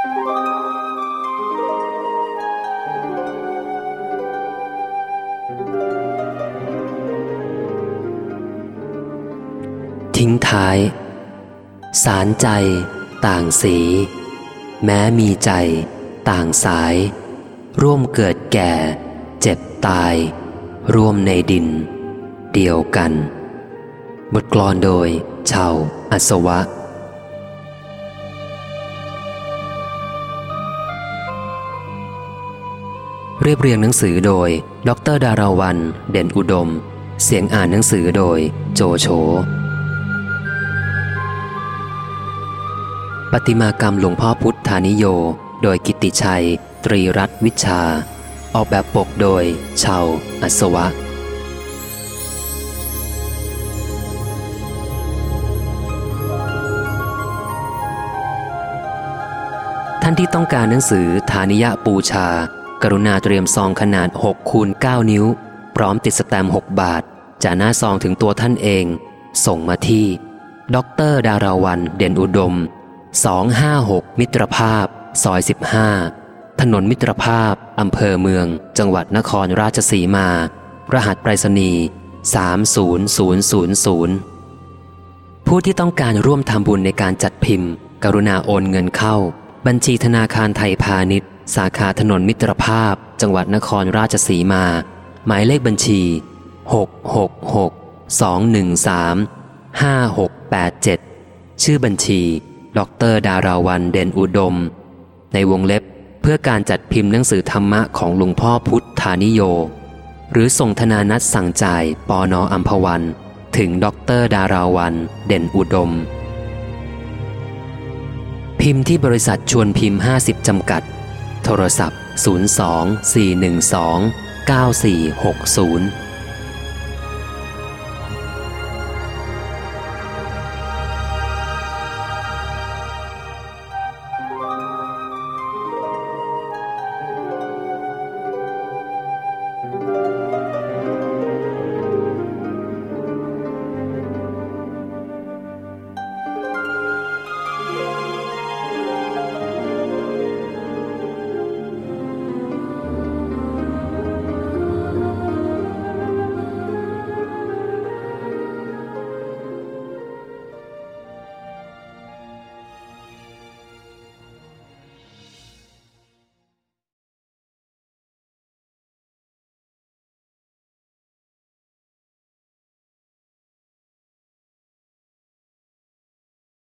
ทิ้งท้าย สารใจ ต่างสี แม้มีใจ ต่างสาย ร่วมเกิดแก่ เจ็บตาย ร่วมในดิน เดียวกัน บทกลอนโดยชาวอัศวะ เรียบเรียงหนังสือโดย ดรดาราวัน เด่นอุดม เสียงอ่านหนังสือโดย โจโฉ ปฏิมากรรมหลวงพ่อพุทธานิโย โดยกิติชัย ตรีรัตน์วิชา ออกแบบปกโดย ชาวอัศวะ ท่านที่ต้องการหนังสือฐานิยะปูชา กรุณาเตรียมซองขนาด6คูณ9นิ้ว พร้อมติดสแตมป์6บาทจากหน้าซองถึงตัวท่านเอง ส่งมาที่ ดรดาราวันเด่นอุดม 256 มิตรภาพ ซอย 15 ถนนมิตรภาพ อำเภอเมือง จังหวัดนครราชสีมา รหัสไปรษณีย์30000 ผู้ที่ต้องการร่วมทำบุญในการจัดพิมพ์ กรุณาโอนเงินเข้า บัญชีธนาคารไทยพาณิชย์ สาขาถนนมิตรภาพ จังหวัดนครราชสีมา หมายเลขบัญชี 666 213 5687 ชื่อบัญชี ดรดาราวันเด่นอุดม ในวงเล็บเพื่อการจัดพิมพ์หนังสือธรรมะของหลวงพ่อพุทธานิโย หรือส่งธนานัดสั่งจ่ายปอนออัมพวัน ถึงดรดาราวันเด่นอุดม พิมพ์ที่บริษัทชวนพิมพ์ 50 จำกัด โทรศัพท์ 02 412 9460